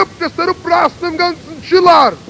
upp, det står upp.